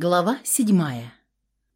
Глава седьмая.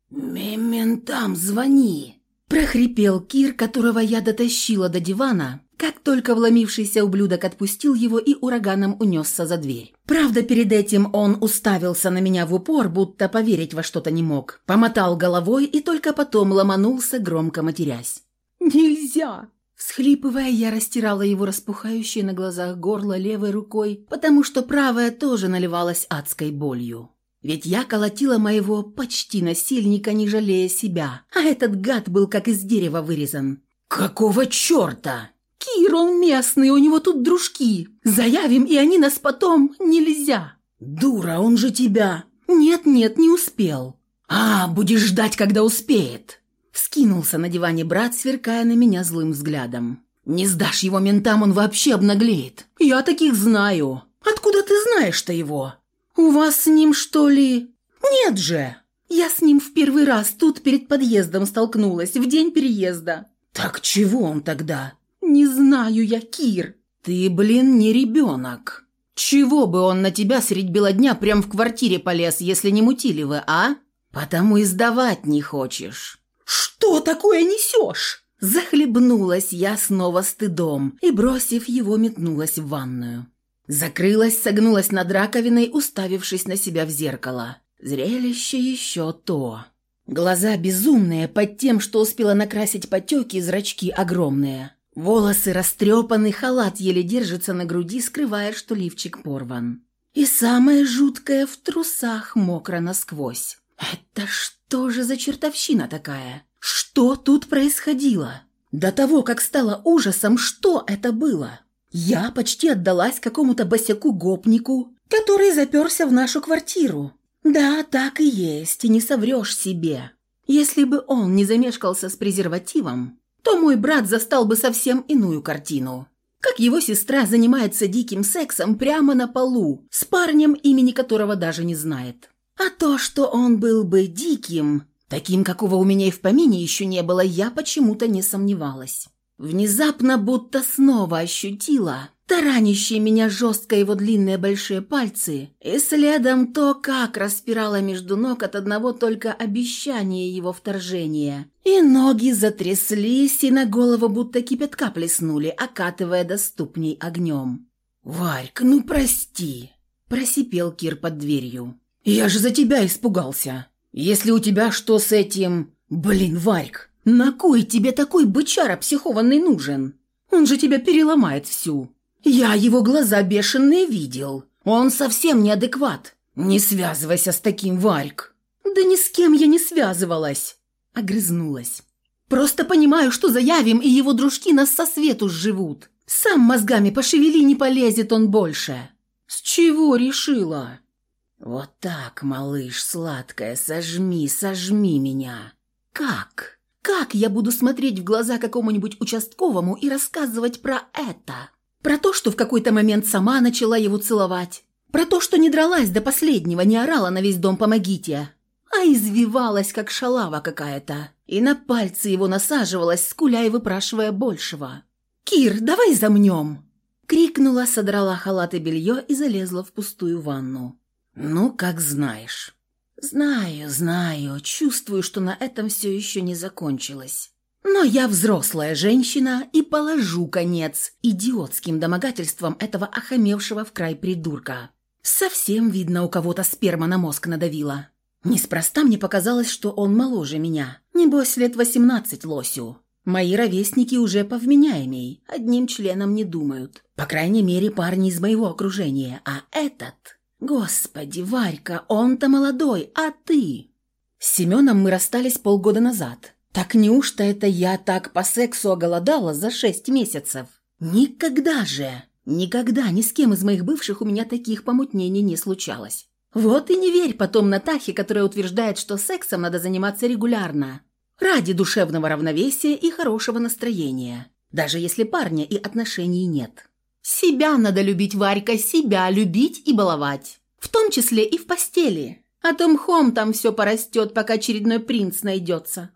«Мементам звони!» – прохрипел Кир, которого я дотащила до дивана, как только вломившийся ублюдок отпустил его и ураганом унесся за дверь. Правда, перед этим он уставился на меня в упор, будто поверить во что-то не мог. Помотал головой и только потом ломанулся, громко матерясь. «Нельзя!» Всхлипывая, я растирала его распухающее на глазах горло левой рукой, потому что правая тоже наливалась адской болью. Ведь я колотила моего почти насильника, не жалея себя, а этот гад был как из дерева вырезан. «Какого черта?» «Кир, он местный, у него тут дружки. Заявим, и они нас потом нельзя». «Дура, он же тебя...» «Нет-нет, не успел». «А, будешь ждать, когда успеет». Вскинулся на диване брат, сверкая на меня злым взглядом. «Не сдашь его ментам, он вообще обнаглеет». «Я таких знаю». «Откуда ты знаешь-то его?» «У вас с ним, что ли?» «Нет же!» «Я с ним в первый раз тут перед подъездом столкнулась, в день переезда». «Так чего он тогда?» «Не знаю я, Кир». «Ты, блин, не ребенок. Чего бы он на тебя средь бела дня прям в квартире полез, если не мутили вы, а? Потому и сдавать не хочешь». «Что такое несешь?» Захлебнулась я снова стыдом и, бросив его, метнулась в ванную. Закрылась, согнулась над раковиной, уставившись на себя в зеркало. Зрелище еще то. Глаза безумные, под тем, что успела накрасить потеки, зрачки огромные. Волосы растрепаны, халат еле держится на груди, скрывая, что лифчик порван. И самое жуткое в трусах мокро насквозь. Это что же за чертовщина такая? Что тут происходило? До того, как стало ужасом, что это было? Я почти отдалась какому-то босяку-гопнику, который заперся в нашу квартиру. Да, так и есть, и не соврешь себе. Если бы он не замешкался с презервативом, то мой брат застал бы совсем иную картину. Как его сестра занимается диким сексом прямо на полу, с парнем, имени которого даже не знает. А то, что он был бы диким, таким, какого у меня и в помине еще не было, я почему-то не сомневалась. Внезапно будто снова ощутила таранящие меня жестко его длинные большие пальцы, и следом то, как распирала между ног от одного только обещания его вторжения. И ноги затряслись, и на голову будто кипятка плеснули, окатывая до ступней огнем. «Варька, ну прости!» – просипел Кир под дверью. «Я же за тебя испугался. Если у тебя что с этим... Блин, Варьк, «На кой тебе такой бычара психованный нужен? Он же тебя переломает всю. Я его глаза бешеные видел. Он совсем неадекват. Не связывайся с таким, Варьк». «Да ни с кем я не связывалась», — огрызнулась. «Просто понимаю, что заявим, и его дружки нас со свету сживут. Сам мозгами пошевели, не полезет он больше». «С чего решила?» «Вот так, малыш, сладкая, сожми, сожми меня». «Как?» Как я буду смотреть в глаза какому-нибудь участковому и рассказывать про это? Про то, что в какой-то момент сама начала его целовать. Про то, что не дралась до последнего, не орала на весь дом «помогите», а извивалась, как шалава какая-то. И на пальцы его насаживалась, скуля и выпрашивая большего. «Кир, давай замнем!» Крикнула, содрала халат и белье и залезла в пустую ванну. «Ну, как знаешь». «Знаю, знаю, чувствую, что на этом все еще не закончилось. Но я взрослая женщина и положу конец идиотским домогательствам этого охамевшего в край придурка. Совсем видно, у кого-то сперма на мозг надавила. Неспроста мне показалось, что он моложе меня. Небось, лет восемнадцать лосю. Мои ровесники уже повменяемей, одним членом не думают. По крайней мере, парни из моего окружения. А этот... «Господи, Варька, он-то молодой, а ты?» С Семеном мы расстались полгода назад. Так неужто это я так по сексу оголодала за шесть месяцев? Никогда же, никогда ни с кем из моих бывших у меня таких помутнений не случалось. Вот и не верь потом Натахе, которая утверждает, что сексом надо заниматься регулярно. Ради душевного равновесия и хорошего настроения. Даже если парня и отношений нет. Себя надо любить, Варька, себя любить и баловать. В том числе и в постели. А то мхом там все порастет, пока очередной принц найдется.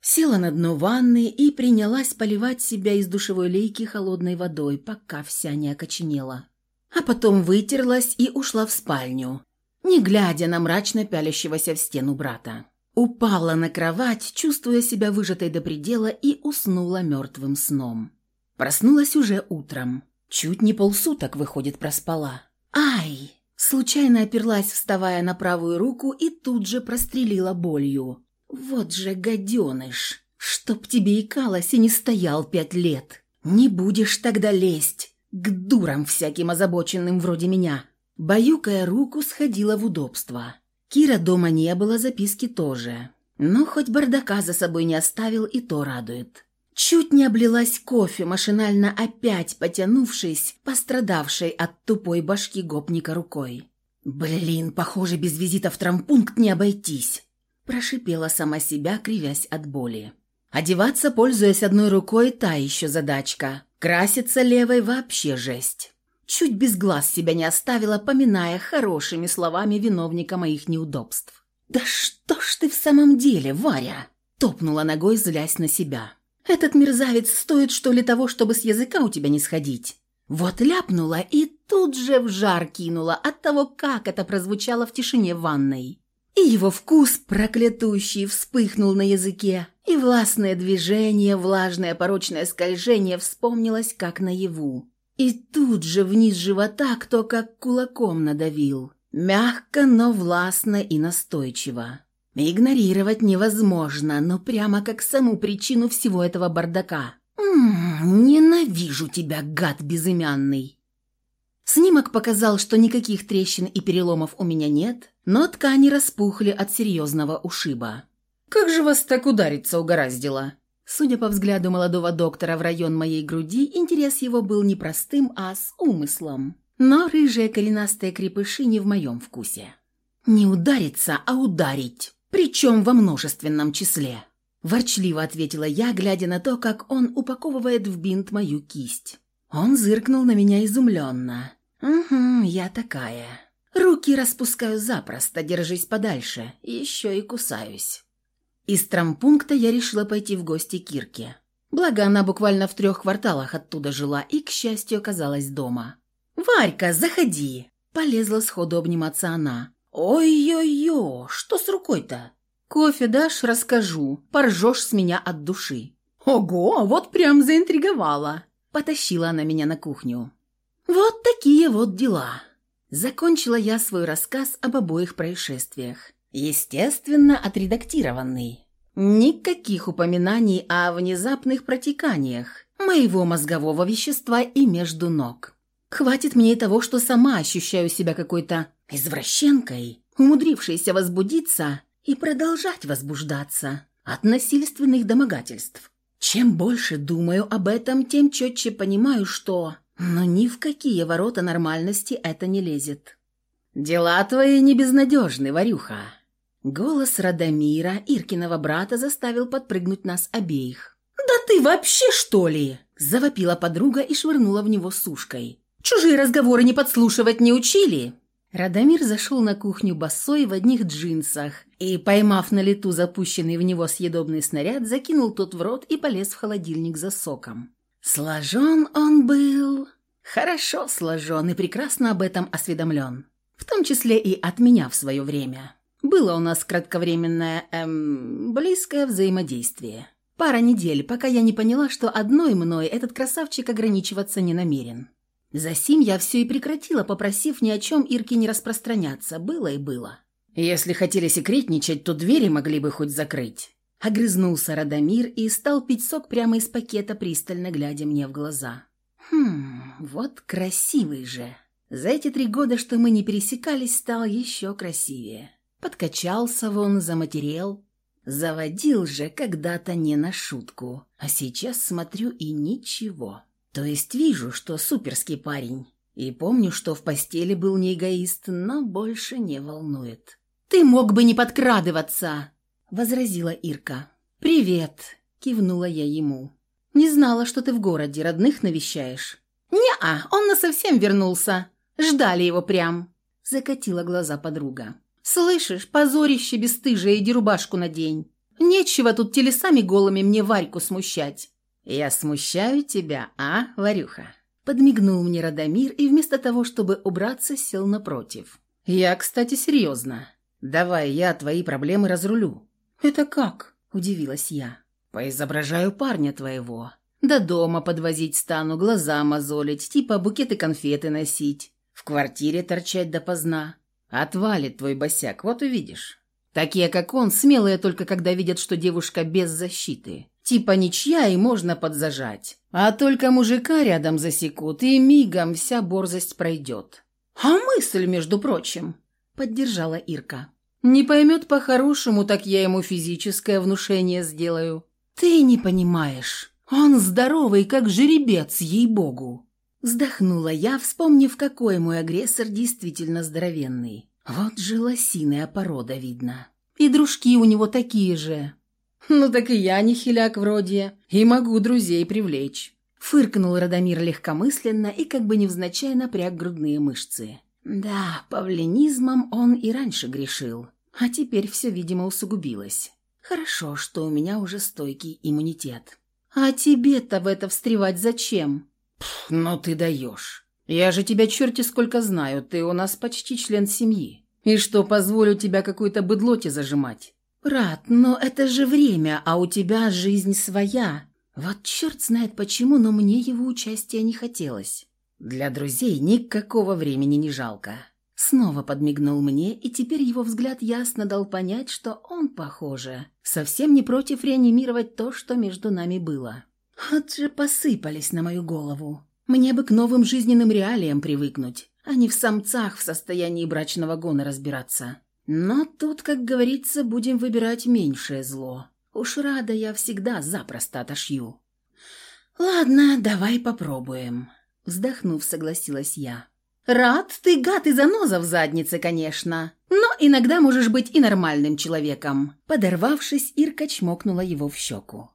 Села на дно ванны и принялась поливать себя из душевой лейки холодной водой, пока вся не окоченела. А потом вытерлась и ушла в спальню. не глядя на мрачно пялящегося в стену брата. Упала на кровать, чувствуя себя выжатой до предела, и уснула мертвым сном. Проснулась уже утром. Чуть не полсуток, выходит, проспала. «Ай!» Случайно оперлась, вставая на правую руку, и тут же прострелила болью. «Вот же гаденыш! Чтоб тебе икалось и не стоял пять лет! Не будешь тогда лезть! К дурам всяким озабоченным вроде меня!» Баюкая руку, сходила в удобство. Кира дома не было, записки тоже. Но хоть бардака за собой не оставил, и то радует. Чуть не облилась кофе, машинально опять потянувшись, пострадавшей от тупой башки гопника рукой. «Блин, похоже, без визита в трампункт не обойтись», – прошипела сама себя, кривясь от боли. Одеваться, пользуясь одной рукой, та еще задачка. Краситься левой вообще жесть. Чуть без глаз себя не оставила, поминая хорошими словами виновника моих неудобств. «Да что ж ты в самом деле, Варя?» Топнула ногой, злясь на себя. «Этот мерзавец стоит, что ли, того, чтобы с языка у тебя не сходить?» Вот ляпнула и тут же в жар кинула от того, как это прозвучало в тишине ванной. И его вкус проклятущий вспыхнул на языке, и властное движение, влажное порочное скольжение вспомнилось как наяву. И тут же вниз живота кто как кулаком надавил. Мягко, но властно и настойчиво. Игнорировать невозможно, но прямо как саму причину всего этого бардака. «М-м, «Ненавижу тебя, гад безымянный!» Снимок показал, что никаких трещин и переломов у меня нет, но ткани распухли от серьезного ушиба. «Как же вас так удариться угораздило?» Судя по взгляду молодого доктора в район моей груди, интерес его был не простым, а с умыслом. Но рыжие коренастые крепыши не в моем вкусе. «Не удариться, а ударить, причем во множественном числе», – ворчливо ответила я, глядя на то, как он упаковывает в бинт мою кисть. Он зыркнул на меня изумленно. «Угу, я такая. Руки распускаю запросто, держись подальше, еще и кусаюсь». Из трампункта я решила пойти в гости к Кирке. Благо, она буквально в трех кварталах оттуда жила и, к счастью, оказалась дома. «Варька, заходи!» Полезла сходу обниматься она. «Ой-ой-ой, что с рукой-то?» «Кофе дашь, расскажу. Поржешь с меня от души». «Ого, вот прям заинтриговала!» Потащила она меня на кухню. «Вот такие вот дела!» Закончила я свой рассказ об обоих происшествиях. Естественно, отредактированный. Никаких упоминаний о внезапных протеканиях моего мозгового вещества и между ног. Хватит мне и того, что сама ощущаю себя какой-то извращенкой, умудрившейся возбудиться и продолжать возбуждаться от насильственных домогательств. Чем больше думаю об этом, тем четче понимаю, что... Но ни в какие ворота нормальности это не лезет. «Дела твои не безнадежны, Варюха», Голос Радомира, Иркиного брата, заставил подпрыгнуть нас обеих. «Да ты вообще что ли?» – завопила подруга и швырнула в него сушкой. «Чужие разговоры не подслушивать не учили?» Радомир зашел на кухню босой в одних джинсах и, поймав на лету запущенный в него съедобный снаряд, закинул тот в рот и полез в холодильник за соком. Сложен он был... Хорошо сложен и прекрасно об этом осведомлен. В том числе и от меня в свое время. Было у нас кратковременное, эм, близкое взаимодействие. Пара недель, пока я не поняла, что одной мной этот красавчик ограничиваться не намерен. Засим я все и прекратила, попросив ни о чем Ирке не распространяться. Было и было. Если хотели секретничать, то двери могли бы хоть закрыть. Огрызнулся Радомир и стал пить сок прямо из пакета, пристально глядя мне в глаза. Хм, вот красивый же. За эти три года, что мы не пересекались, стал еще красивее. Подкачался вон, заматерел. Заводил же когда-то не на шутку, а сейчас смотрю и ничего. То есть вижу, что суперский парень. И помню, что в постели был не эгоист, но больше не волнует. «Ты мог бы не подкрадываться!» — возразила Ирка. «Привет!» — кивнула я ему. «Не знала, что ты в городе, родных навещаешь». «Не-а, он насовсем вернулся. Ждали его прям!» — закатила глаза подруга. «Слышишь, позорище бесстыжее, иди рубашку надень. Нечего тут телесами голыми мне Варьку смущать». «Я смущаю тебя, а, Варюха?» Подмигнул мне Радомир и вместо того, чтобы убраться, сел напротив. «Я, кстати, серьезно. Давай я твои проблемы разрулю». «Это как?» – удивилась я. «Поизображаю парня твоего. До дома подвозить стану, глаза мозолить, типа букеты конфеты носить, в квартире торчать допоздна. Отвалит твой босяк, вот увидишь. Такие, как он, смелые только когда видят, что девушка без защиты. Типа ничья и можно подзажать. А только мужика рядом засекут, и мигом вся борзость пройдет. «А мысль, между прочим», — поддержала Ирка. «Не поймет по-хорошему, так я ему физическое внушение сделаю». «Ты не понимаешь. Он здоровый, как жеребец, ей-богу». Вздохнула я, вспомнив, какой мой агрессор действительно здоровенный. Вот же лосиная порода, видно. И дружки у него такие же. «Ну так и я не хиляк вроде, и могу друзей привлечь». Фыркнул Радомир легкомысленно и как бы невзначай напряг грудные мышцы. Да, павлинизмом он и раньше грешил, а теперь все, видимо, усугубилось. Хорошо, что у меня уже стойкий иммунитет. А тебе-то в это встревать зачем? Пф, ну ты даешь. Я же тебя черти сколько знаю, ты у нас почти член семьи. И что, позволю тебя какой-то быдлоте зажимать? «Рад, но это же время, а у тебя жизнь своя. Вот черт знает почему, но мне его участия не хотелось». «Для друзей никакого времени не жалко». Снова подмигнул мне, и теперь его взгляд ясно дал понять, что он, похоже, совсем не против реанимировать то, что между нами было. Вот же посыпались на мою голову. Мне бы к новым жизненным реалиям привыкнуть, а не в самцах в состоянии брачного гона разбираться. Но тут, как говорится, будем выбирать меньшее зло. Уж рада я всегда запросто отошью. «Ладно, давай попробуем», — вздохнув, согласилась я. «Рад, ты гад и заноза в заднице, конечно, но иногда можешь быть и нормальным человеком». Подорвавшись, Ирка чмокнула его в щеку.